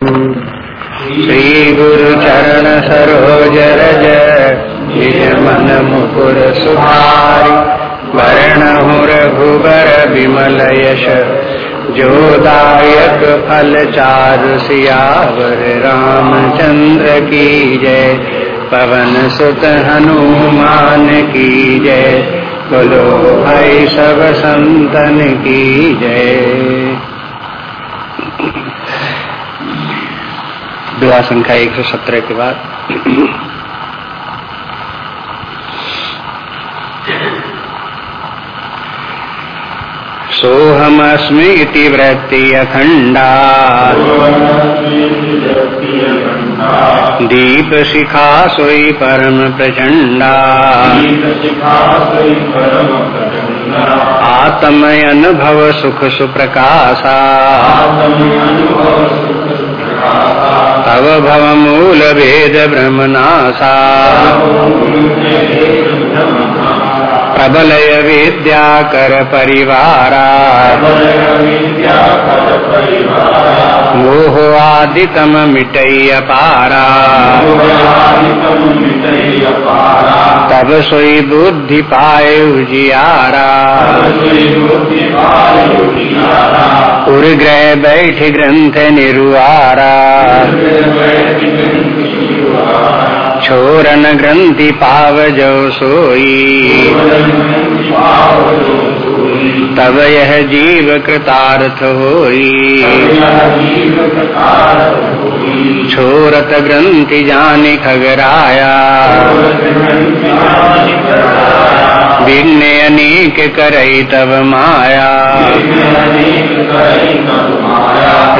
श्री गुरु चरण सरोज रज निज मन मुकुर सुधारि वर्ण रघुबर विमल यश जोदायक फल चारु सियावर रामचंद्र की जय पवन सुत हनुमान की जय बोलो भाई सब संतन की जय दुआ संख्या एक सौ सत्रह के बाद। सोहमस्मी वृत्ति अखंडा दीप शिखा सोई परम प्रचंडा आत्मयन भव सुख सुप्रकाशा। भव मूल भेद ब्रह्मनाशा प्रबलय विद्या कर परिवारा मोह आदितम मिटय पारा तब सोई बुद्धि पाए उजियारा। उर्ग्रह बैठ ग्रंथ निरुआरा छोरन ग्रंथि पाव जो सोई तब यह जीव कृतार्थ होई छोरत ग्रंथि जाने खगराया अनेक करई तब माया।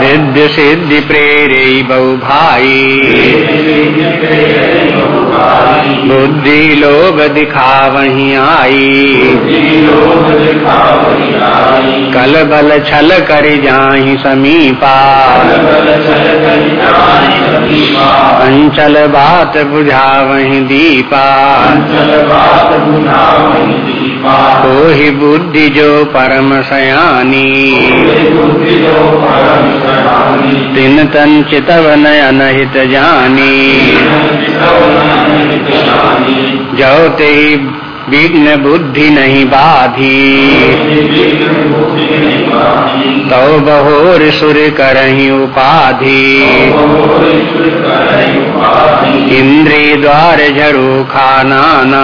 हृदय सिद्धि प्रेरे बहु भाई बुद्धि लोग दिखा वही आई कल बल छल कर जाही समीपा। अंचल बात बुझा वही दीपा को ही बुद्धि जो परम सयानी तिन तन चितव नयन हित जानी जो ते विघ्न बुद्धि नहीं बाधी तो बहोर सुर करही उपाधि। इंद्री द्वार झरू खानाना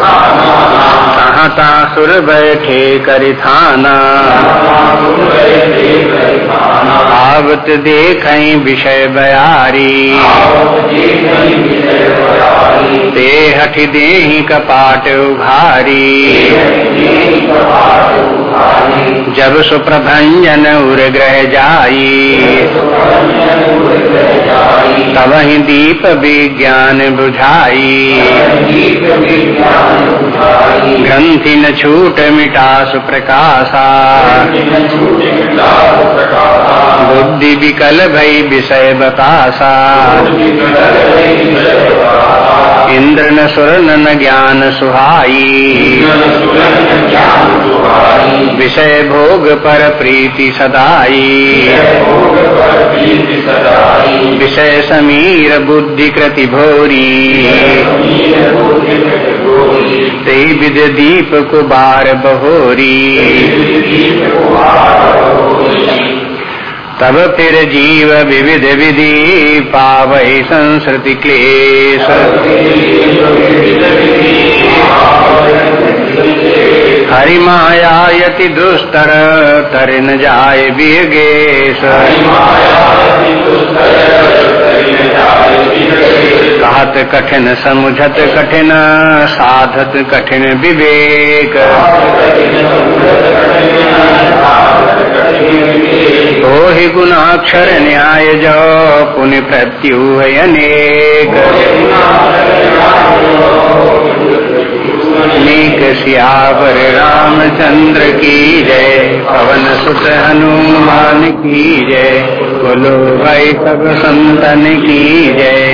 कहता सुर बैठे करिथाना आवत देख विषय बयारी। ते हठ देही कपाट उघारी जब सुप्रभंजन उर ग्रह जाई। तब ही दीप विज्ञान बुझाई। ग्रंथि न छूट मिटा सुप्रकाशा बुद्धि विकल भई विषय बतासा इंद्र न सुर न ज्ञान सुहाई विषय भोग पर प्रीति सदाई। विषय समीर बुद्धि कृति भोरी। ते विद दीप कुबार बहोरी। तब फिर जीव विविध विधि पावई संस्कृति क्लेश। हरि माया यति दुस्तर तर न जाय बीगेश कहत कठिन, समुझत कठिन, साधत कठिन विवेक। ओ ही गुणाक्षर न्याय जो पुण्य प्रत्यु अनेक। नीक सियावर रामचंद्र की जय, पवन सुत हनुमान की जय, बोलो भाई सब संतन की जय।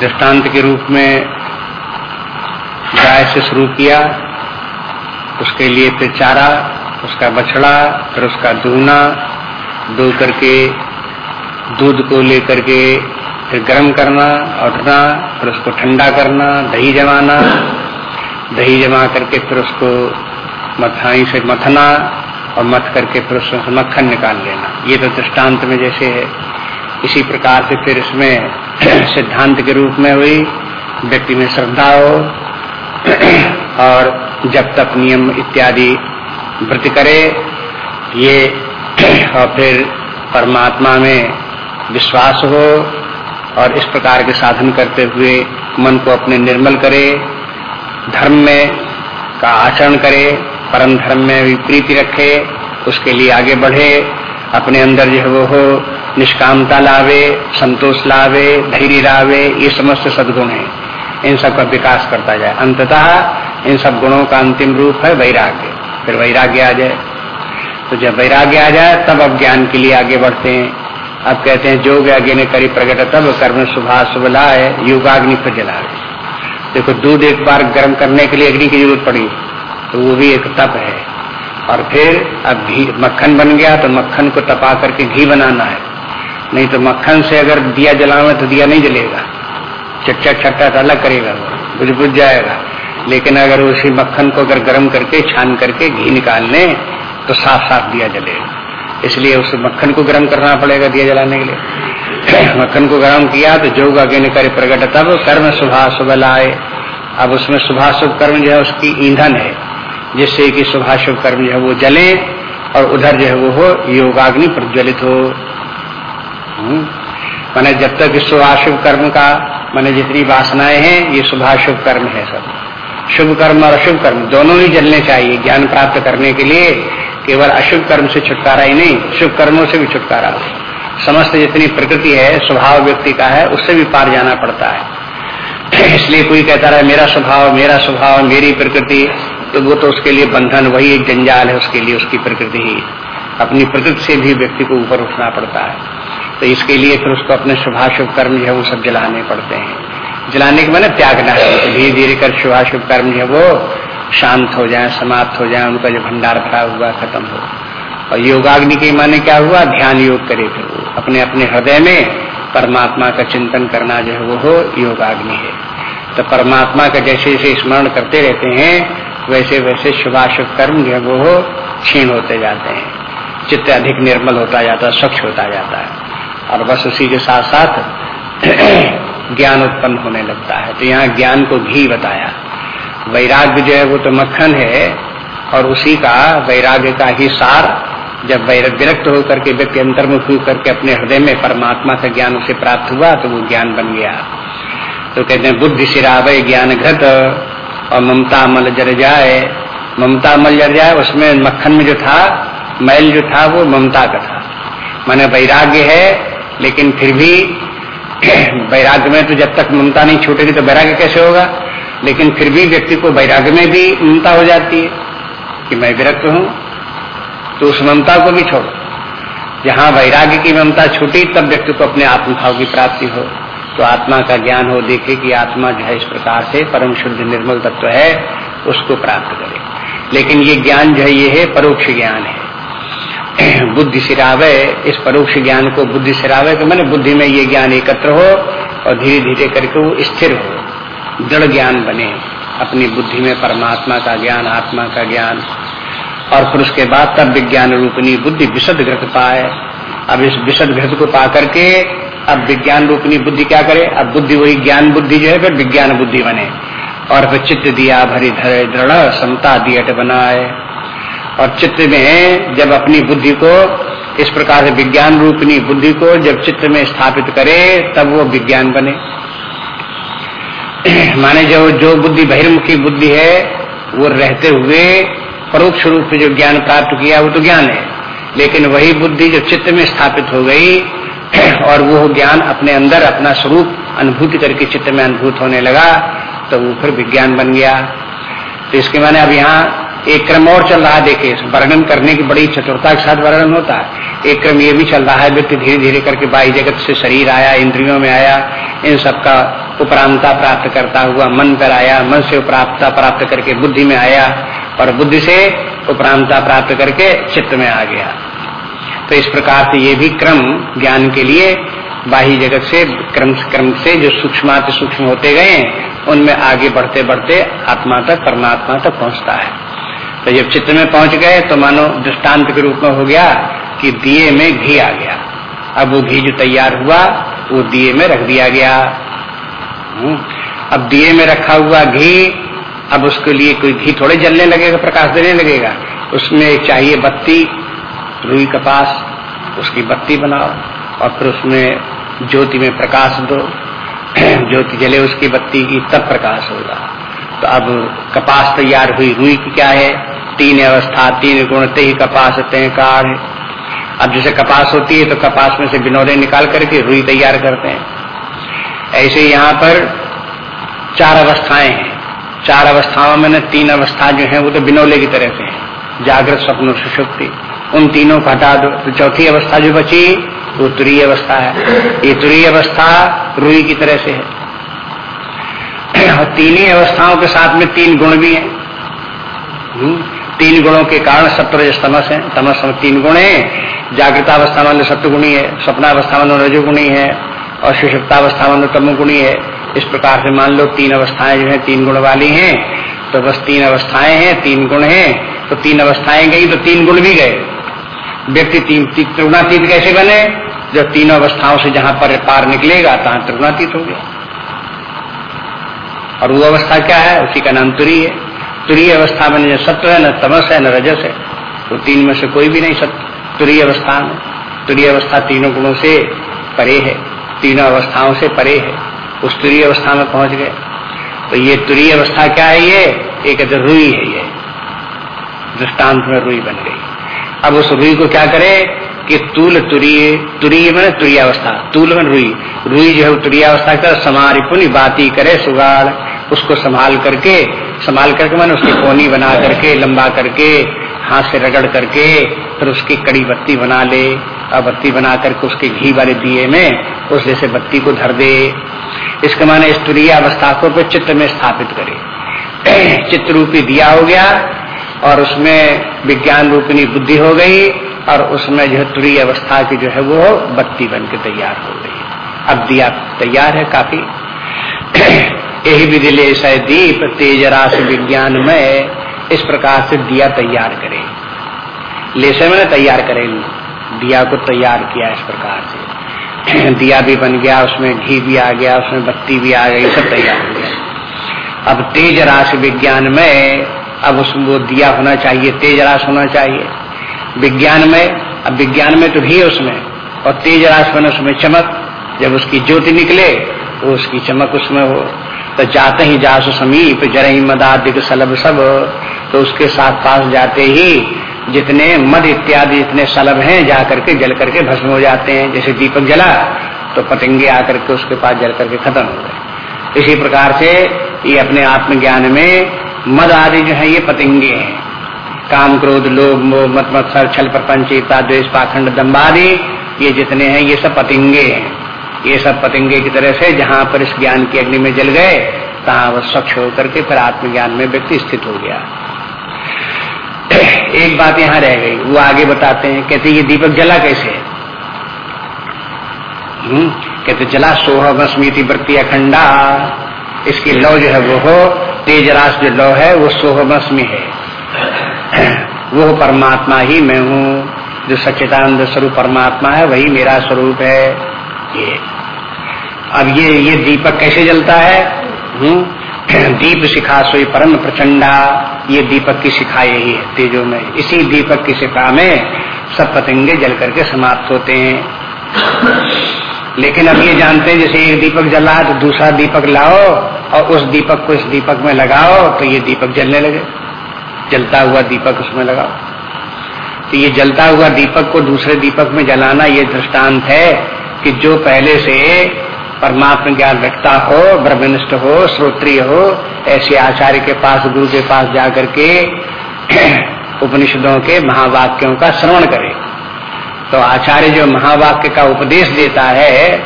दृष्टांत के रूप में गाय से शुरू किया, उसके लिए फिर चारा, उसका बछड़ा, फिर उसका दूना दो करके, दूध को लेकर के फिर गर्म करना उठना फिर उसको ठंडा करना, दही जमाना, दही जमा करके फिर उसको मथाई से मथना और मथ करके फिर उसमें मक्खन निकाल लेना। ये तो दृष्टांत में जैसे है। इसी प्रकार से फिर इसमें सिद्धांत के रूप में हुई, व्यक्ति में श्रद्धा हो, और जब तक नियम इत्यादि व्रत करे, ये और फिर परमात्मा में विश्वास हो, और इस प्रकार के साधन करते हुए मन को अपने निर्मल करे, धर्म में का आचरण करे, परम धर्म में भी प्रीति रखे, उसके लिए आगे बढ़े अपने अंदर जो है वो हो, निष्कामता लावे, संतोष लावे, धैर्य लावे, ये समस्त सदगुण है। इन सब का विकास करता जाए। अंततः इन सब गुणों का अंतिम रूप है वैराग्य। फिर वैराग्य आ जाए। तो जब वैराग्य आ जाए, तब अब ज्ञान के लिए आगे बढ़ते हैं। अब कहते हैं, जोग आगे ने करी प्रकट तब कर्म सुभा सुबला है युगाग्नि पर जला देखो, दूध एक बार गर्म करने के लिए अग्नि की ज़रूरत पड़ी तो वो भी एक तप है। और फिर अब घी, मक्खन बन गया तो मक्खन को तपा करके घी बनाना है। नहीं तो मक्खन से अगर दिया जलावे तो दिया नहीं जलेगा। चट्टा छट्टा तो अलग करेगा वो बुझ बुझ जाएगा। लेकिन अगर उसी मक्खन को अगर गर्म करके, छान करके घी निकाल लें तो साफ़ साफ़ दिया जलेगा। इसलिए उस मक्खन को गर्म करना पड़ेगा दिया जलाने के लिए। मक्खन को गर्म किया तो जो आगे ने करे प्रकट, तब कर्म शुभा शुभ लाए। अब उसमें शुभा शुभ कर्म जो है, उसकी ईंधन है। जिससे कि शुभा शुभ कर्म जो है वो जले और उधर जो है वो हो, योगाग्नि प्रज्वलित हो। हम्म। मैंने जब तक इस शुभाशुभ कर्म का मैंने जितनी वासनाएँ हैं, ये शुभाशुभ कर्म है सब। शुभ कर्म और अशुभ कर्म दोनों ही जलने चाहिए ज्ञान प्राप्त करने के लिए। केवल अशुभ कर्म से छुटकारा ही नहीं शुभ कर्मों से भी छुटकारा समस्त जितनी प्रकृति है, स्वभाव व्यक्ति का है, उससे भी पार जाना पड़ता है। इसलिए कोई कहता रहा, मेरा स्वभाव मेरा स्वभाव, मेरी प्रकृति। तो वो तो उसके लिए बंधन, वही एक जंजाल है, उसके लिए उसकी प्रकृति ही अपनी प्रकृति से भी व्यक्ति को ऊपर उठना पड़ता है। तो इसके लिए फिर उसको अपने शुभाशुभ कर्म जो है, वो सब जलाने पड़ते हैं। जलाने के मैंने त्यागना है धीरे धीरे कर शुभाशुभ कर्म जो है, वो शांत हो जाए, समाप्त हो जाए, उनका जो भंडार भरा हुआ खत्म हो। और योगाग्नि के माने क्या हुआ? ध्यान योग करे फिर वो। अपने अपने हृदय में परमात्मा का चिंतन करना जो है, वो हो योगाग्नि है। तो परमात्मा का जैसे जैसे स्मरण करते रहते हैं वैसे वैसे शुभाशुभ कर्म जो है वो क्षीण होते जाते हैं। चित्त अधिक निर्मल होता जाता है, स्वच्छ होता जाता है। और बस उसी के साथ साथ ज्ञान उत्पन्न होने लगता है। तो यहाँ ज्ञान को घी बताया। वैराग्य जो है वो तो मक्खन है, और उसी का वैराग्य का ही सार जब विरक्त होकर के व्यक्ति अंतर्मुख करके अपने हृदय में परमात्मा का ज्ञान उसे प्राप्त हुआ तो वो ज्ञान बन गया। तो कहते हैं, बुद्धि सिरावय ज्ञान घट और ममता मल जर जाए, ममता मल जर जाए, उसमें मक्खन में जो था, मैल जो था, वो ममता का था। माने वैराग्य है, लेकिन फिर भी वैराग्य में तो जब तक ममता नहीं छूटेगी तो वैराग्य कैसे होगा? लेकिन फिर भी व्यक्ति को वैराग्य में भी ममता हो जाती है, कि मैं विरक्त हूँ तो उस ममता को भी छोड़ो। जहाँ वैराग्य की ममता छूटी, तब व्यक्ति को अपने आत्मभाव की प्राप्ति हो। तो आत्मा का ज्ञान हो, देखे कि आत्मा जो है इस प्रकार से परम शुद्ध निर्मल तत्व है, उसको प्राप्त करे। लेकिन ये ज्ञान जो है, ये है परोक्ष ज्ञान है। बुद्धि सिरावे इस परोक्ष ज्ञान को बुद्धि सिरावे के मैंने बुद्धि में ये ज्ञान एकत्र हो और धीरे धीरे करके वो स्थिर हो। दृढ़ ज्ञान बने अपनी बुद्धि में, परमात्मा का ज्ञान, आत्मा का ज्ञान। और फिर उसके बाद तब विज्ञान रूपनी बुद्धि विशद घृत पाए। अब इस विशद घृत को पा करके अब विज्ञान रूपनी बुद्धि क्या करे? अब बुद्धि वही ज्ञान बुद्धि जो है, फिर विज्ञान बुद्धि बने। और फिर चित्त दिया भरी धरे, दृढ़ समता दियट बनाए। और चित्त में जब अपनी बुद्धि को, इस प्रकार से विज्ञान रूपनी बुद्धि को जब चित्त में स्थापित करे, तब वो विज्ञान बने। माने जो जो बुद्धि बहिर्मुखी बुद्धि है, वो रहते हुए परोक्ष रूप से जो ज्ञान प्राप्त किया, वो तो ज्ञान है। लेकिन वही बुद्धि जो चित्त में स्थापित हो गई और वो ज्ञान अपने अंदर अपना स्वरूप अनुभूति करके चित्त में अनुभूत होने लगा तो वो फिर विज्ञान बन गया। तो इसके माने अब यहाँ एक क्रम और चल रहा है, देखिए वर्णन करने की बड़ी चतुरता के साथ वर्णन होता है। एक क्रम ये भी चल रहा है, व्यक्ति धीरे धीरे करके बाई जगत से शरीर आया, इंद्रियों में आया, इन सबका उपरांता प्राप्त करता हुआ, मन पर आया, मन से उपरांता प्राप्त करके बुद्धि में आया, और बुद्धि से उपरांता प्राप्त करके चित्त में आ गया। तो इस प्रकार से ये भी क्रम ज्ञान के लिए बाह्य जगत से क्रम क्रम से जो सूक्ष्म सूक्ष्म होते गए उनमें आगे बढ़ते बढ़ते आत्मा तक परमात्मा तक पहुँचता है। तो जब चित्र में पहुँच गए तो मानो दृष्टांत के रूप में हो गया कि दिए में घी आ गया। अब वो घी जो तैयार हुआ वो दिए में रख दिया गया। हम्म, अब दिए में रखा हुआ घी अब उसके लिए कोई घी थोड़े जलने लगेगा प्रकाश देने लगेगा। उसमें चाहिए बत्ती रुई कपास उसकी बत्ती बनाओ और फिर उसमें ज्योति में प्रकाश दो। ज्योति जले उसकी बत्ती की तब प्रकाश होगा। तो अब कपास तैयार हुई। रुई की क्या है? तीन अवस्था, तीन गुण, ते ही कपास, ते कार अब जैसे कपास होती है तो कपास में से बिनौले निकाल करके रुई तैयार करते हैं। ऐसे यहाँ पर चार अवस्थाएँ हैं। चार अवस्थाओं में न तीन अवस्था जो है, वो तो बिनौले की तरह से है। जागृत स्वप्न सुषुप्ति। उन तीनों को हटा दो। तो चौथी अवस्था जो बची वो तुरीय अवस्था है। ये तुरीय अवस्था रुई की तरह से है। और तीन ही अवस्थाओं के साथ में तीन गुण भी हैं। हम्म, तीन गुणों के कारण सत्य तमस है। तमस तीन गुण है। जागृतावस्था सत्य है। सपना स्वप्नावस्था में रजोगुणी है। और सुषुप्तावस्था में तमोगुणी है। इस प्रकार से मान लो तीन अवस्थाएँ जो है तीन गुण वाली हैं। तो बस तीन अवस्थाएँ हैं तीन गुण हैं। तो तीन अवस्थाएँ गई तो तीन गुण भी गए। व्यक्ति तीन त्रिगुणातीत कैसे बने? जब तीनों अवस्थाओं से जहाँ पर पार निकलेगा, तहां त्रिगुणातीत हो गया। और वो अवस्था क्या है? उसी का नाम तुरी है। तुरी अवस्था में न सत्य है, न तमस है, न रजस है। तो तीन में से कोई भी नहीं सत्य तुरी अवस्था में। तुरी अवस्था तीनों गुणों से परे है। तीनों अवस्थाओं से परे है। उस तुरी अवस्था में पहुँच गए। तो ये तुरी अवस्था क्या है ये? एक रुई है ये। दृष्टांत में रुई बन गई। अब उस रुई को क्या करे कि तूल तुरी तुरी में तुरियावस्था, तूल में रुई। रुई जो है तुरियावस्था कर समारी पुनी बाती करे, सुगाड़, उसको संभाल करके संभाल करके मैंने उसकी कोनी बना करके, लंबा करके, हाथ से रगड़ करके, फिर उसकी कड़ी बत्ती बना ले। और बत्ती बना करके उसके घी वाले दिए में उस जैसे बत्ती को धर दे। इसके माने इस तुरीय अवस्था को चित्र में स्थापित करे। चित्र रूपी दिया हो गया और उसमें विज्ञान रूपिणी बुद्धि हो गई और उसमें जो है अवस्था की जो है वो बत्ती बन के तैयार हो गई। अब दिया तैयार है काफ़ी। यही विधि ले दीप, तेज रास विज्ञान में इस प्रकार से दिया तैयार करे। लेसे में तैयार करें। दिया को तैयार किया इस प्रकार से। दिया भी बन गया, उसमें घी भी आ गया, उसमें बत्ती भी आ गई, सब तैयार हो गया। अब तेज राशि विज्ञान में अब उसमें वो दिया होना चाहिए तेज रास होना चाहिए। विज्ञान में अब विज्ञान में तो भी उसमें, और तेज रास बने उसमें चमक, जब उसकी ज्योति निकले तो उसकी चमक उसमें हो। तो जाते ही जासु समीप जरही मदादिक सलब सब तो उसके साथ पास जाते ही जितने मद इत्यादि जितने सलब हैं, जा करके जल करके भस्म हो जाते हैं। जैसे दीपक जला तो पतंगे आकर के उसके पास जल करके खत्म हो गए। इसी प्रकार से ये अपने आत्मज्ञान में मद आदि जो है ये पतंगे हैं। काम क्रोध, लोभ मत मत्सर छल, प्रपंच द्वेष, पाखंड दम्बादि ये जितने हैं, ये सब पतंगे हैं। ये सब पतंगे की तरह से जहाँ पर इस ज्ञान की अग्नि में जल गए, तहाँ वह स्वच्छ होकर के फिर आत्मज्ञान में व्यक्ति स्थित हो गया। एक बात यहाँ रह गई, वो आगे बताते हैं, कहते ये दीपक जला कैसे? हम्म कहते जला सोह स्मृति वृत्ति अखंडा। इसकी लव जो है वो हो तेज रास जो लौ है, वो सोहमस में है। वो परमात्मा ही मैं हूँ, जो सच्चिदानंद स्वरूप परमात्मा है, वही मेरा स्वरूप है। ये। अब ये ये दीपक कैसे जलता है? हम्म? दीप शिखा सोई परम प्रचंडा, ये दीपक की शिखा यही है तेजो में। इसी दीपक की शिखा में सब पतंगे जल करके समाप्त होते हैं। लेकिन अब ये जानते हैं, जैसे एक दीपक जला तो दूसरा दीपक लाओ और उस दीपक को इस दीपक में लगाओ तो ये दीपक जलने लगे। जलता हुआ दीपक उसमें लगाओ। तो ये जलता हुआ दीपक को दूसरे दीपक में जलाना ये दृष्टांत है कि जो पहले से परमात्मा ज्ञान रखता हो, ब्रह्मनिष्ठ हो, श्रोत्रिय हो, ऐसे आचार्य के पास, गुरु के पास जाकर के उपनिषदों के महावाक्यों का श्रवण करे। तो आचार्य जो महावाक्य का उपदेश देता है,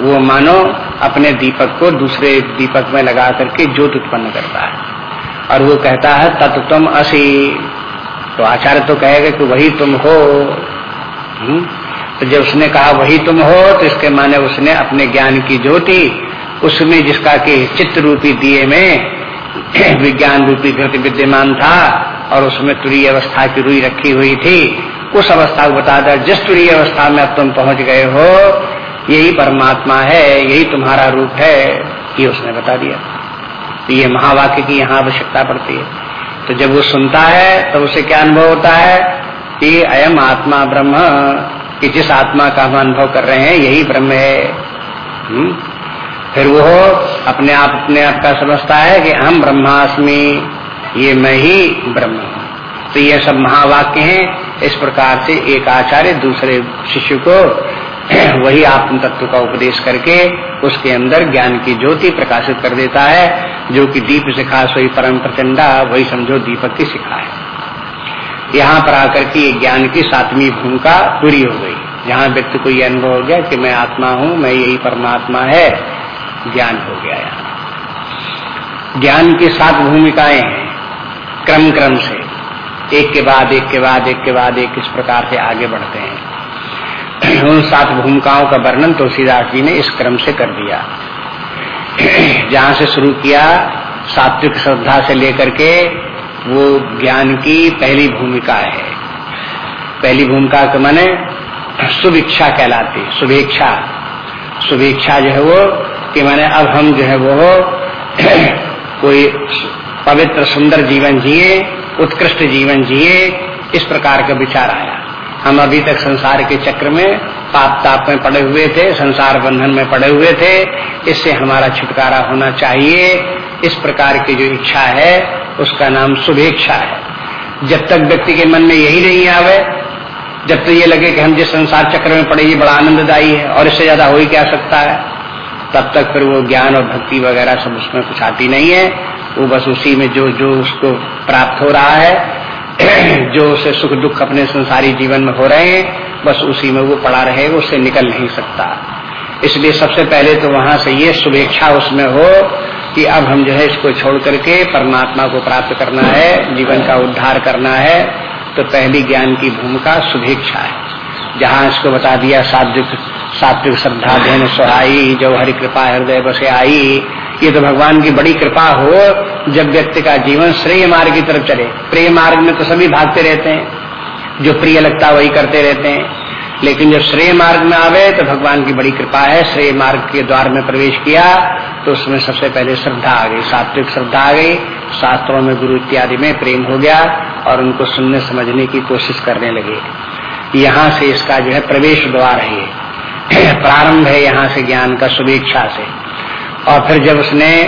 वो मानो अपने दीपक को दूसरे दीपक में लगा करके ज्योत उत्पन्न करता है और वो कहता है तत्व तुम असी तो आचार्य तो कहेगा कि, वही तुम हो? हम्म? तो जब उसने कहा, वही तुम हो तो इसके माने उसने अपने ज्ञान की ज्योति, उसमें जिसका कि चित्त रूपी दिए में विज्ञान रूपी घृत विद्यमान था, और उसमें तुरी अवस्था की रुई रखी हुई थी उस अवस्था को बता दे, जिस तुरी अवस्था में अब तुम पहुँच गए हो, यही परमात्मा है, यही तुम्हारा रूप है, ये उसने बता दिया। तो ये महावाक्य की यहाँ आवश्यकता पड़ती है। तो जब वो सुनता है तो उसे क्या अनुभव होता है? कि अयम आत्मा ब्रह्म, कि जिस आत्मा का हम अनुभव कर रहे हैं, यही ब्रह्म है। हुँ? फिर वो अपने आप अपने आप का समझता है कि हम ब्रह्मास्मि, ये मैं ही ब्रह्म हूँ। तो ये सब महावाक्य हैं इस प्रकार से एक आचार्य दूसरे शिष्य को वही आत्म तत्व का उपदेश करके उसके अंदर ज्ञान की ज्योति प्रकाशित कर देता है, जो कि दीप सिखा सोई परम प्रचंडा, वही समझो दीपक की सिखा है। यहाँ पर आकर के ज्ञान की सातवीं भूमिका पूरी हो गई। जहाँ व्यक्ति को यह अनुभव हो गया कि मैं आत्मा हूँ, मैं यही परमात्मा है, ज्ञान हो गया यहाँ। ज्ञान की सात भूमिकाएँ हैं क्रम क्रम से। एक के बाद, एक के बाद, एक के बाद, एक इस प्रकार से आगे बढ़ते हैं। उन सात भूमिकाओं का वर्णन तुलसीदास जी ने इस क्रम से कर दिया। जहाँ से शुरू किया, सात्विक श्रद्धा से लेकर के वो ज्ञान की पहली भूमिका है। पहली भूमिका के माने शुभेच्छा कहलाती शुभेच्छा शुभेच्छा जो है वो कि मैंने अब हम जो है वो कोई पवित्र सुंदर जीवन जिए उत्कृष्ट जीवन जिए, इस प्रकार का विचार आया। हम अभी तक संसार के चक्र में पाप ताप में पड़े हुए थे, संसार बंधन में पड़े हुए थे, इससे हमारा छुटकारा होना चाहिए। इस प्रकार की जो इच्छा है, उसका नाम शुभेच्छा है। जब तक व्यक्ति के मन में यही नहीं आवे, जब तक तो ये लगे कि हम जिस संसार चक्र में पड़े, ये बड़ा आनंददायी है, और इससे ज़्यादा हो ही क्या सकता है? तब तक फिर वो ज्ञान और भक्ति वगैरह सब उसमें कुछ आती नहीं है। वो बस उसी में जो जो उसको प्राप्त हो रहा है, जो उसे सुख दुख अपने संसारी जीवन में हो रहे हैं, बस उसी में वो पड़ा रहे उससे निकल नहीं सकता। इसलिए सबसे पहले तो वहाँ से ये शुभेच्छा उसमें हो कि अब हम जो है इसको छोड़ करके परमात्मा को प्राप्त करना है, जीवन का उद्धार करना है तो पहली ज्ञान की भूमिका शुभेच्छा है। जहाँ इसको बता दिया सात्विक सात्विक श्रद्धा, धैन सुहाई जो हरि कृपा, हृदय बसे आई ये तो भगवान की बड़ी कृपा हो जब व्यक्ति का जीवन श्रेय मार्ग की तरफ़ चले। प्रिय मार्ग में तो सभी भागते रहते हैं, जो प्रिय लगता वही करते रहते हैं। लेकिन जब श्रेय मार्ग में आवे तो भगवान की बड़ी कृपा है। श्रेय मार्ग के द्वार में प्रवेश किया तो उसमें सबसे पहले श्रद्धा आ गई, सात्विक श्रद्धा आ गई। शास्त्रों में गुरु इत्यादि में प्रेम हो गया और उनको सुनने समझने की कोशिश करने लगे। यहाँ से इसका जो है प्रवेश द्वार है। प्रारंभ है यहाँ से ज्ञान का शुभेच्छा से। और फिर जब उसने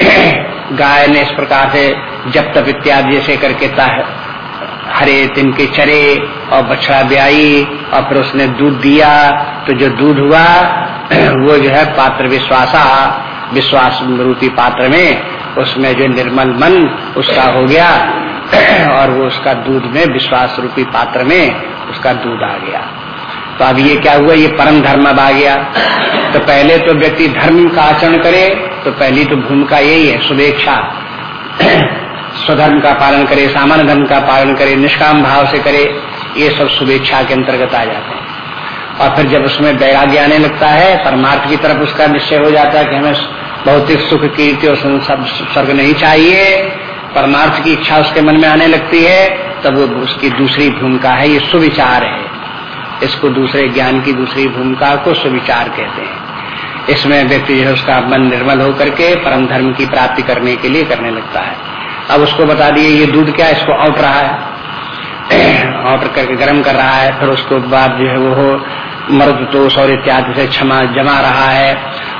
गाय ने इस प्रकार से जब तप इत्यादि जैसे करके हरे, तिनके चरे और बछड़ा ब्याई और फिर उसने दूध दिया तो जो दूध हुआ, वो जो है पात्र विश्वासा, विश्वास रूपी पात्र में, उसमें जो निर्मल मन उसका हो गया, और वो उसका दूध में, विश्वास रूपी पात्र में उसका दूध आ गया। तो अब ये क्या हुआ? ये परम धर्म अब आ गया। तो पहले तो व्यक्ति धर्म का आचरण करे तो पहली तो भूमिका यही है, शुभेच्छा। स्वधर्म का पालन करे, सामान्य धर्म का पालन करे, निष्काम भाव से करे, ये सब शुभेच्छा के अंतर्गत आ जाते हैं। और फिर जब उसमें वैराग्य आने लगता है, परमार्थ की तरफ़ उसका निश्चय हो जाता है कि हमें भौतिक सुख, कीर्ति और स्वर्ग नहीं चाहिए। परमार्थ की इच्छा उसके मन में आने लगती है, तब उसकी दूसरी भूमिका है, ये सुविचार है। इसको दूसरे ज्ञान की दूसरी भूमिका को सुविचार कहते हैं। इसमें व्यक्ति जो है उसका मन निर्मल होकर के परम धर्म की प्राप्ति करने के लिए करने लगता है। अब उसको बता दिए, ये दूध क्या इसको औट रहा है। औट करके गर्म कर रहा है, फिर उसके बाद जो है वो मर्द तोष और इत्यादि से क्षमा जमा रहा है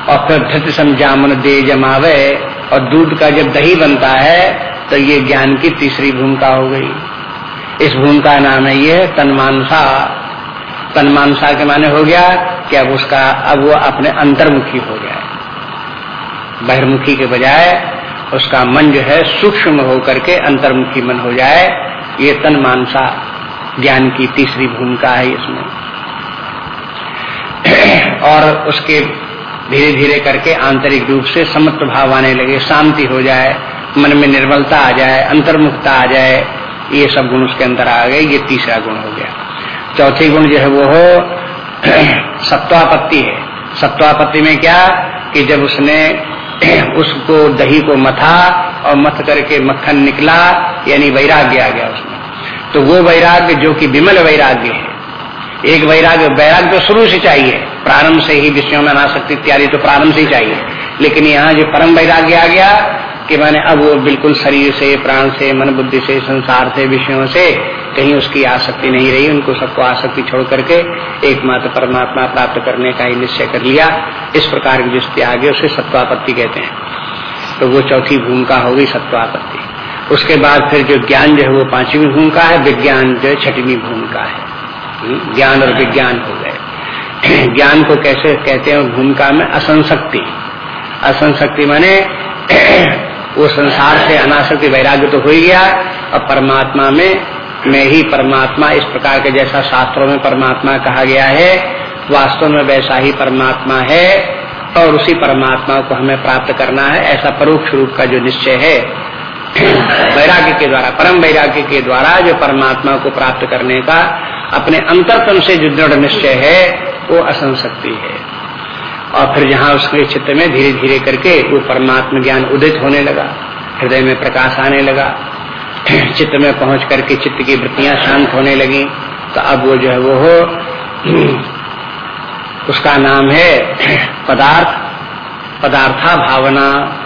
और फिर धृत समझामन दे जमावे और दूध का जब दही बनता है तो ये ज्ञान की तीसरी भूमिका हो गई। इस भूमिका नाम है ये तनमानसा तनमानसा के माने हो गया कि अब उसका, अब वो अपने अंतर्मुखी हो गया बहिर्मुखी के बजाय उसका मन जो है सूक्ष्म होकर के अंतर्मुखी मन हो जाए, ये तन मानसा ज्ञान की तीसरी भूमिका है इसमें। और उसके धीरे धीरे करके आंतरिक रूप से समत्व भाव आने लगे, शांति हो जाए, मन में निर्मलता आ जाए, अंतर्मुखता आ जाए, ये सब गुण उसके अंदर आ गए, ये तीसरा गुण हो गया। चौथी गुण जो है वो हो, सत्वापत्ति है। सत्वापत्ति में क्या? कि जब उसने उसको दही को मथा और मथ करके मक्खन निकला, यानी वैराग्य आ गया उसमें। तो वो वैराग्य जो कि विमल वैराग्य है। एक वैराग्य वैराग्य तो शुरू से चाहिए। प्रारंभ से ही विषयों में अनासक्ति इत्यादि तो प्रारंभ से ही चाहिए। लेकिन यहाँ जो परम वैराग्य आ गया कि मैंने अब वो बिल्कुल शरीर से प्राण से मन बुद्धि से संसार से विषयों से कहीं उसकी आसक्ति नहीं रही उनको सबको आसक्ति छोड़ करके एकमात्र परमात्मा प्राप्त करने का ही निश्चय कर लिया। इस प्रकार की जो आ उसे सत्वापत्ति कहते हैं। तो वो चौथी भूमिका होगी सत्वापत्ति। उसके बाद फिर जो ज्ञान जो है वो पांचवी भूमिका है विज्ञान जो है छठवीं भूमिका है। हम्म, ज्ञान और विज्ञान हो गए। ज्ञान को कैसे कहते हैं? भूमिका में असंशक्ति। असंशक्ति माने वो संसार से अनासक्ति वैराग्य तो हो ही गया। और परमात्मा में, मैं ही परमात्मा, इस प्रकार के जैसा शास्त्रों में परमात्मा कहा गया है, वास्तव में वैसा ही परमात्मा है और उसी परमात्मा को हमें प्राप्त करना है, ऐसा परोक्ष रूप का जो निश्चय है। वैराग्य के द्वारा, परम वैराग्य के द्वारा जो परमात्मा को प्राप्त करने का अपने अंतरतम से जो दृढ़ निश्चय है, वो असंशक्ति है। और फिर जहाँ उसके चित्त में धीरे धीरे करके वो परमात्मा ज्ञान उदित होने लगा। हृदय में प्रकाश आने लगा। चित्त में पहुँच करके चित्त की वृत्तियाँ शांत होने लगी। तो अब वो जो है वो हो, उसका नाम है पदार्थ, पदार्था भावना।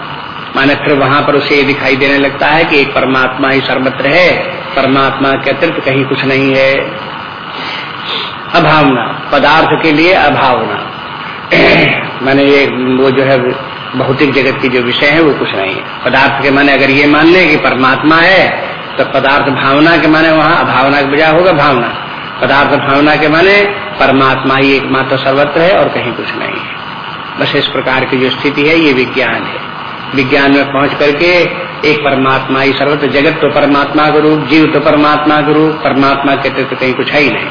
माने फिर वहाँ पर उसे दिखाई देने लगता है कि एक परमात्मा ही सर्वत्र है। परमात्मा के अतिरिक्त कहीं कुछ नहीं है। अभावना, पदार्थ के लिए अभावना। माने ये, वो जो है भौतिक जगत की जो विषय है, वो कुछ नहीं है। पदार्थ के माने अगर ये मान ले कि परमात्मा है तो पदार्थ भावना के माने वहाँ अभावना के बजाय होगा भावना। पदार्थ भावना के माने परमात्मा ही एकमात्र सर्वत्र है और कहीं कुछ नहीं है। बस इस प्रकार की जो स्थिति है, ये विज्ञान है। विज्ञान में पहुँच करके एक परमात्मा ही सर्वत्र, जगत तो परमात्मा का रूप, जीव तो परमात्मा का रूप, परमात्मा के तो कहीं कुछ है ही नहीं।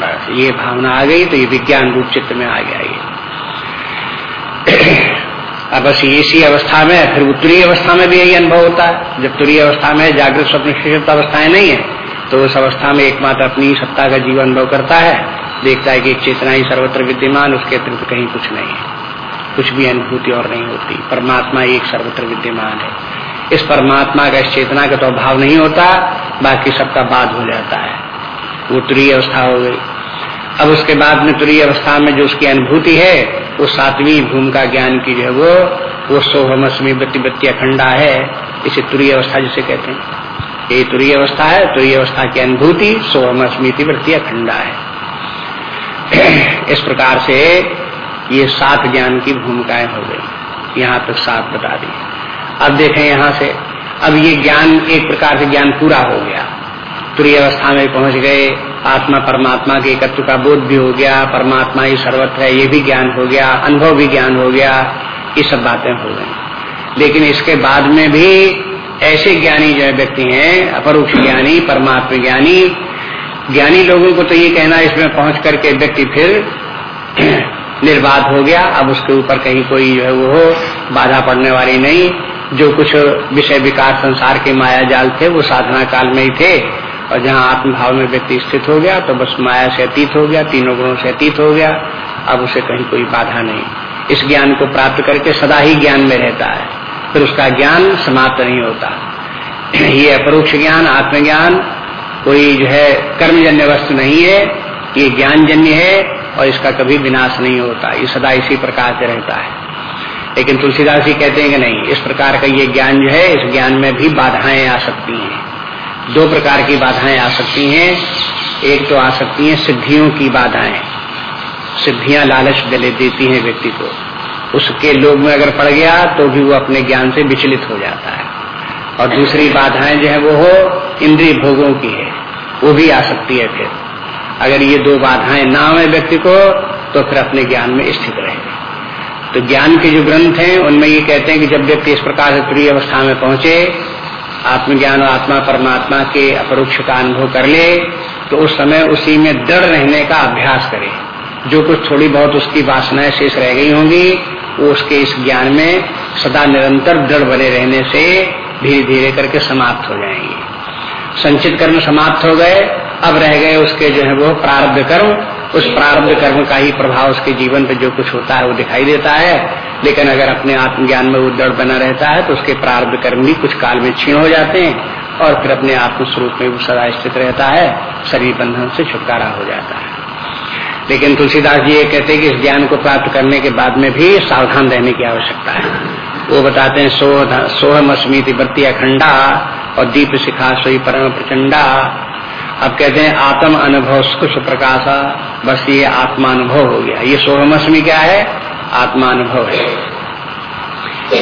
बस ये भावना आ गई तो ये विज्ञान रूप चित्र में आ गया ये। अब बस इसी अवस्था में, फिर उत्तरी अवस्था में भी यही अनुभव होता है। जब तुरीय अवस्था में जागृत स्वप्न अवस्थाएँ नहीं है तो उस अवस्था में एकमात्र अपनी सत्ता का जीवन अनुभव करता है। देखता है कि चेतना ही सर्वत्र विद्यमान, उसके अतिरिक्त कहीं कुछ नहीं है। कुछ भी अनुभूति और नहीं होती। परमात्मा एक सर्वत्र विद्यमान है। इस परमात्मा का, इस चेतना का तो अभाव नहीं होता, बाकी सबका बाद हो जाता है। वो तुरीय अवस्था हो गई। अब उसके बाद में तुरीय अवस्था में जो उसकी अनुभूति है वो सातवीं भूमिका ज्ञान की जो है वो वो सोहमस्मी वृत्ति वृत्ति अखंडा है, इसे तुरीय अवस्था जिसे कहते हैं। ये तुरीय अवस्था है, तुरीय अवस्था की अनुभूति सोहम सोहमस्मी वृत्ति अखंडा है। इस प्रकार से ये सात ज्ञान की भूमिकाएँ हो गई। यहाँ तक सात बता दी। अब देखें यहाँ से, अब ये ज्ञान, एक प्रकार से ज्ञान पूरा हो गया। तुरी अवस्था में पहुँच गए आत्मा परमात्मा के एकत्व का बोध भी हो गया, परमात्मा ही सर्वत्र है, ये भी ज्ञान हो गया, अनुभव भी ज्ञान हो गया, ये सब बातें हो गई। लेकिन इसके बाद में भी ऐसे ज्ञानी जो व्यक्ति हैं, अपरोक्ष ज्ञानी, परमात्मा ज्ञानी ज्ञानी लोगों को तो ये कहना इसमें पहुँच करके व्यक्ति फिर निर्बाध हो गया, अब उसके ऊपर कहीं कोई जो है वो हो, बाधा पड़ने वाली नहीं, जो कुछ विषय विकास संसार के माया जाल थे, वो साधना काल में ही थे और जहाँ आत्मभाव में व्यक्ति स्थित हो गया तो बस माया से अतीत हो गया, तीनों गुणों से अतीत हो गया, अब उसे कहीं कोई बाधा नहीं। इस ज्ञान को प्राप्त करके सदा ही ज्ञान में रहता है। फिर उसका ज्ञान समाप्त नहीं होता। ये अपरोक्ष ज्ञान, आत्मज्ञान, कोई जो है कर्मजन्य वस्तु नहीं है, ये ज्ञान जन्य है और इसका कभी विनाश नहीं होता। ये सदा इसी प्रकार से रहता है। लेकिन तुलसीदास जी कहते हैं कि नहीं, इस प्रकार का ये ज्ञान जो है, इस ज्ञान में भी बाधाएँ आ सकती हैं। दो प्रकार की बाधाएँ आ सकती हैं। एक तो आ सकती हैं सिद्धियों की बाधाएँ। सिद्धियाँ लालच दले देती हैं व्यक्ति को। उसके लोग में अगर पड़ गया तो भी वो अपने ज्ञान से विचलित हो जाता है। और दूसरी बाधाएँ जो है वो हो, इंद्रिय भोगों की है। वो भी आ सकती है फिर। अगर ये दो बाधाएँ ना हो व्यक्ति को तो फिर अपने ज्ञान में स्थित रहे तो ज्ञान के जो ग्रंथ हैं, उनमें ये कहते हैं कि जब व्यक्ति इस प्रकार से प्रिय अवस्था में पहुँचे आत्मज्ञान और आत्मा परमात्मा के अपरोक्ष का अनुभव कर ले तो उस समय उसी में दृढ़ रहने का अभ्यास करे। जो कुछ थोड़ी बहुत उसकी वासनाएँ शेष रह गई होंगी, वो उसके इस ज्ञान में सदा निरंतर दृढ़ बने रहने से धीरे धीरे करके समाप्त हो जाएँगे। संचित कर्म समाप्त हो गए, अब रह गए उसके जो है वो प्रारब्ध कर्म। उस प्रारब्ध कर्म का ही प्रभाव उसके जीवन पे जो कुछ होता है वो दिखाई देता है। लेकिन अगर अपने आत्मज्ञान में वो दृढ़ बना रहता है तो उसके प्रारब्ध कर्म भी कुछ काल में क्षीण हो जाते हैं और फिर अपने आत्म स्वरूप में वो सदा स्थित रहता है, शरीर बंधन से छुटकारा हो जाता है। लेकिन तुलसीदास जी ये कहते हैं कि इस ज्ञान को प्राप्त करने के बाद में भी सावधान रहने की आवश्यकता है। वो बताते हैं, सोह सोहम अस्मित वृत्ति अखंडा और दीप शिखा सोई परम प्रचंडा। अब कहते हैं आत्म अनुभव सुख सुप्रकाशा, बस ये आत्मानुभव हो गया। ये सोहमस्मी क्या है? आत्मानुभव है।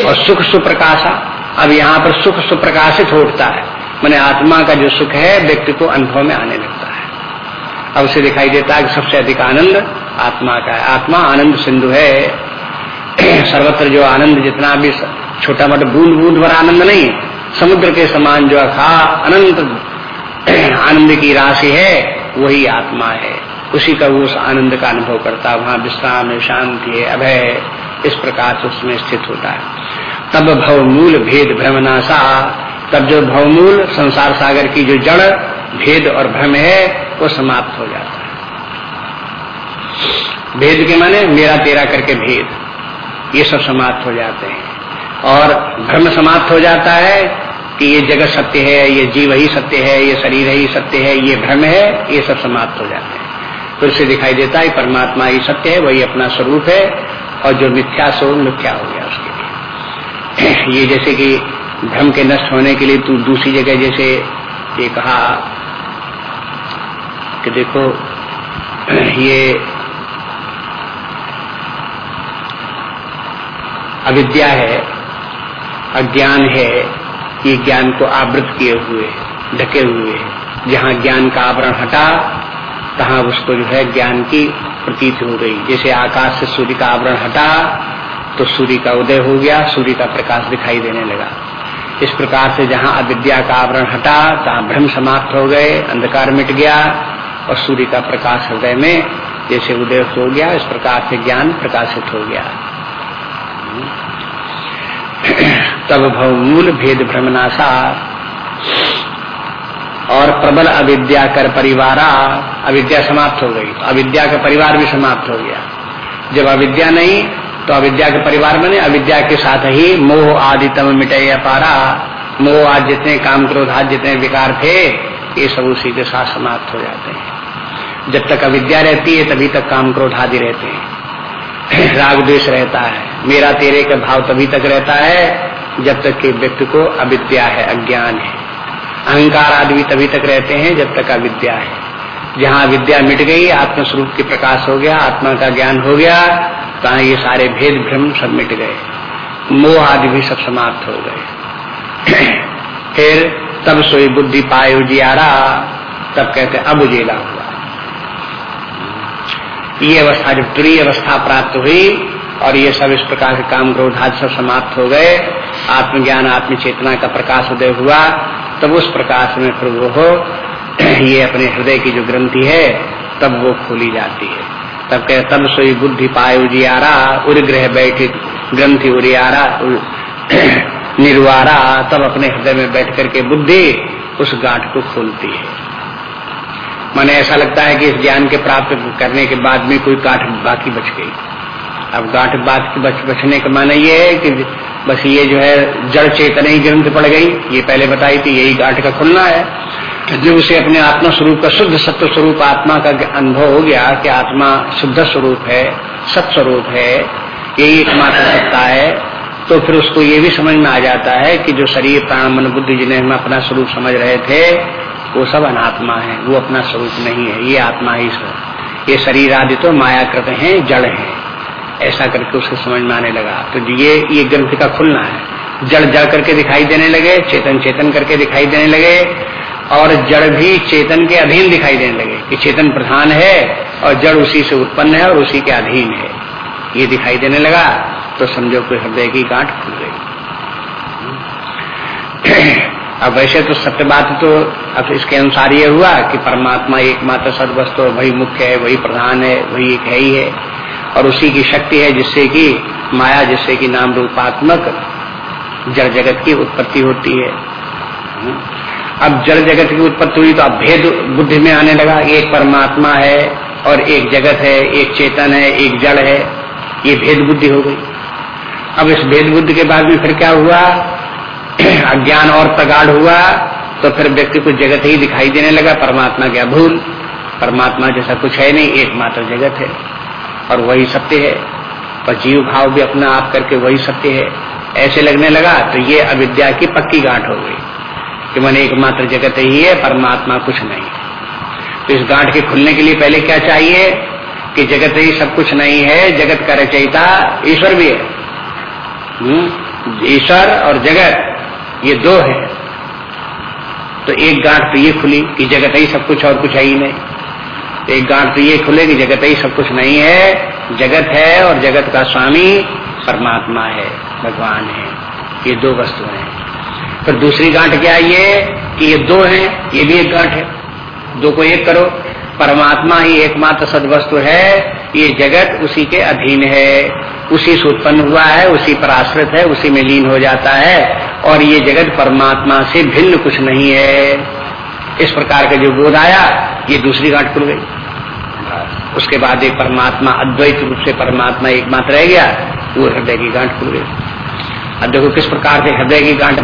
और सुख सुप्रकाशा, अब यहाँ पर सुख सुप्रकाशित होता है। मैंने आत्मा का जो सुख है, व्यक्ति को अनुभव में आने लगता है। अब उसे दिखाई देता है कि सबसे अधिक आनंद आत्मा का है। आत्मा आनंद सिंधु है। सर्वत्र जो आनंद जितना भी छोटा मोटा बूंद बूंद भर आनंद नहीं, समुद्र के समान जो अखा अनंत आनंद की राशि है, वही आत्मा है। उसी का वो उस आनंद का अनुभव करता है, वहाँ विश्राम है, शांति है, अभय इस प्रकार से उसमें स्थित होता है। तब भवमूल भेद भ्रमनाशा, तब जो भवमूल संसार सागर की जो जड़, भेद और भ्रम है, वो समाप्त हो जाता है। भेद के माने मेरा तेरा करके भेद, ये सब समाप्त हो जाते हैं। और भ्रम समाप्त हो जाता है कि ये जगत सत्य है, ये जीव ही सत्य है, ये शरीर ही सत्य है, ये भ्रम है, ये सब समाप्त हो जाते हैं। फिर से दिखाई देता है, परमात्मा ही सत्य है, वही अपना स्वरूप है, और जो मिथ्या सो मिथ्या हो गया उसके लिए। ये जैसे कि भ्रम के नष्ट होने के लिए तू दूसरी जगह जैसे ये कहा कि देखो, ये अविद्या है, अज्ञान है ये ज्ञान को आवृत किए हुए ढके हुए जहाँ ज्ञान का आवरण हटा, तहाँ उसको जो है ज्ञान की प्रतीत हो गई। जैसे आकाश से सूर्य का आवरण हटा तो सूर्य का उदय हो गया, सूर्य का प्रकाश दिखाई देने लगा। इस प्रकार से जहाँ अविद्या का आवरण हटा, तहाँ भ्रम समाप्त हो गए, अंधकार मिट गया, और सूर्य का प्रकाश हृदय में जैसे उदय हो गया, इस प्रकार से ज्ञान प्रकाशित हो गया। तब भवमूल भेद भ्रमनाशा और प्रबल अविद्या कर परिवारा, अविद्या समाप्त हो गई। तो अविद्या का परिवार भी समाप्त हो गया। जब अविद्या नहीं तो अविद्या के परिवार बने, अविद्या के साथ ही मोह आदि तम मिटे पारा। मोह आज जितने काम क्रोध, आज जितने विकार थे, ये सब उसी के साथ समाप्त हो जाते हैं। जब तक अविद्या रहती है, तभी तक काम क्रोध आदि रहते हैं। राग द्वेष रहता है। मेरा तेरे का भाव तभी तक रहता है, जब तक कि व्यक्ति को अविद्या है, अज्ञान है। अहंकार आदि तभी तक रहते हैं, जब तक अविद्या है। जहाँ विद्या मिट गई, आत्मस्वरूप के प्रकाश हो गया, आत्मा का ज्ञान हो गया तहाँ ये सारे भेद भ्रम सब मिट गए। मोह आदि भी सब समाप्त हो गए। फिर तब सोई बुद्धि पायो जियारा, तब कहते, अब उजेला हुआ। ये अवस्था, जब तुरी अवस्था प्राप्त हुई और ये सब इस प्रकार के काम क्रोध आज सब समाप्त हो गए, आत्मज्ञान आत्म चेतना का प्रकाश उदय हुआ, तब उस प्रकाश में फिर वो हो, ये अपने हृदय की जो ग्रंथि है, तब वो खोली जाती है। तब कह तब सोई बुद्धि पाए उजियारा ग्रह बैठे ग्रंथि उरियारा निर्वारा तब अपने हृदय में बैठ करके बुद्धि उस गांठ को खोलती है। माने ऐसा लगता है कि इस ज्ञान के प्राप्त करने के बाद में कोई गांठ बाकी बच गई। अब गांठ बात की बच, बचने का माने ये है कि बस ये जो है जड़ चेतन ही ग्रंथ पड़ गई। ये पहले बताई थी यही गांठ का खुलना है। जो उसे अपने आत्मा स्वरूप का शुद्ध सत्य स्वरूप आत्मा का अनुभव हो गया कि आत्मा शुद्ध स्वरूप है सत स्वरूप है यही एकमात्र सत्ता है तो फिर उसको ये भी समझ में आ जाता है कि जो शरीर प्राण मन बुद्धि जिन्हें हम अपना स्वरूप समझ रहे थे वो सब अनात्मा है, वो अपना स्वरूप नहीं है, ये आत्मा ही स्वरूप ये शरीर आदि तो मायाकृत हैं, जड़ हैं। ऐसा करके उसको समझ में आने लगा। तो ये ये ग्रंथ का खुलना है। जड़ जड़ करके दिखाई देने लगे, चेतन चेतन करके दिखाई देने लगे, और जड़ भी चेतन के अधीन दिखाई देने लगे कि चेतन प्रधान है, और जड़ उसी से उत्पन्न है और उसी के अधीन है। ये दिखाई देने लगा तो समझो कोई हृदय की गांठ खुल गई। अब वैसे तो सत्य बात तो अब इसके अनुसार ये हुआ कि परमात्मा एकमात्र सदवस्तु वही मुख्य है, वही प्रधान है, वही एक है ही है। और उसी की शक्ति है जिससे कि माया, जिससे कि नाम रूपात्मक जड़ जगत की उत्पत्ति होती है। अब जड़ जगत की उत्पत्ति हुई तो अब भेद बुद्धि में आने लगा। एक परमात्मा है और एक जगत है, एक चेतन है, एक जड़ है। ये भेद बुद्धि हो गई। अब इस भेद बुद्धि के बाद में फिर क्या हुआ? अज्ञान और प्रगाढ़ हुआ तो फिर व्यक्ति को जगत ही दिखाई देने लगा, परमात्मा क्या भूल? परमात्मा जैसा कुछ है नहीं, एकमात्र जगत है। और वही सत्य है। और जीव भाव भी अपना आप करके वही सत्य है। ऐसे लगने लगा तो ये अविद्या की पक्की गांठ हो गई कि मन एकमात्र जगत ही है, परमात्मा कुछ नहीं तो इस गांठ के खुलने के लिए पहले क्या चाहिए? कि जगत ही सब कुछ नहीं है, जगत का रचयिता ईश्वर भी है। हम्म? ईश्वर और जगत ये दो है। तो एक गांठ तो ये खुली कि जगत ही सब कुछ और कुछ है ही नहीं। एक गांठ तो ये खुले कि जगत ही सब कुछ नहीं है। जगत है और जगत का स्वामी परमात्मा है, भगवान है। ये दो वस्तु हैं। फिर दूसरी गांठ क्या है ये कि ये दो है, ये भी एक गांठ है। दो को एक करो। परमात्मा ही एकमात्र सदवस्तु है। ये जगत उसी के अधीन है। उसी से उत्पन्न हुआ है, उसी पर आश्रित है, उसी में लीन हो जाता है। और ये जगत परमात्मा से भिन्न कुछ नहीं है। इस प्रकार का जो बोध आया, ये दूसरी गांठ खुल गई। उसके बाद एक परमात्मा, अद्वैत रूप से परमात्मा एकमात्र रह गया, वो हृदय की गांठ खुल गई। अब देखो किस प्रकार से हृदय की गांठ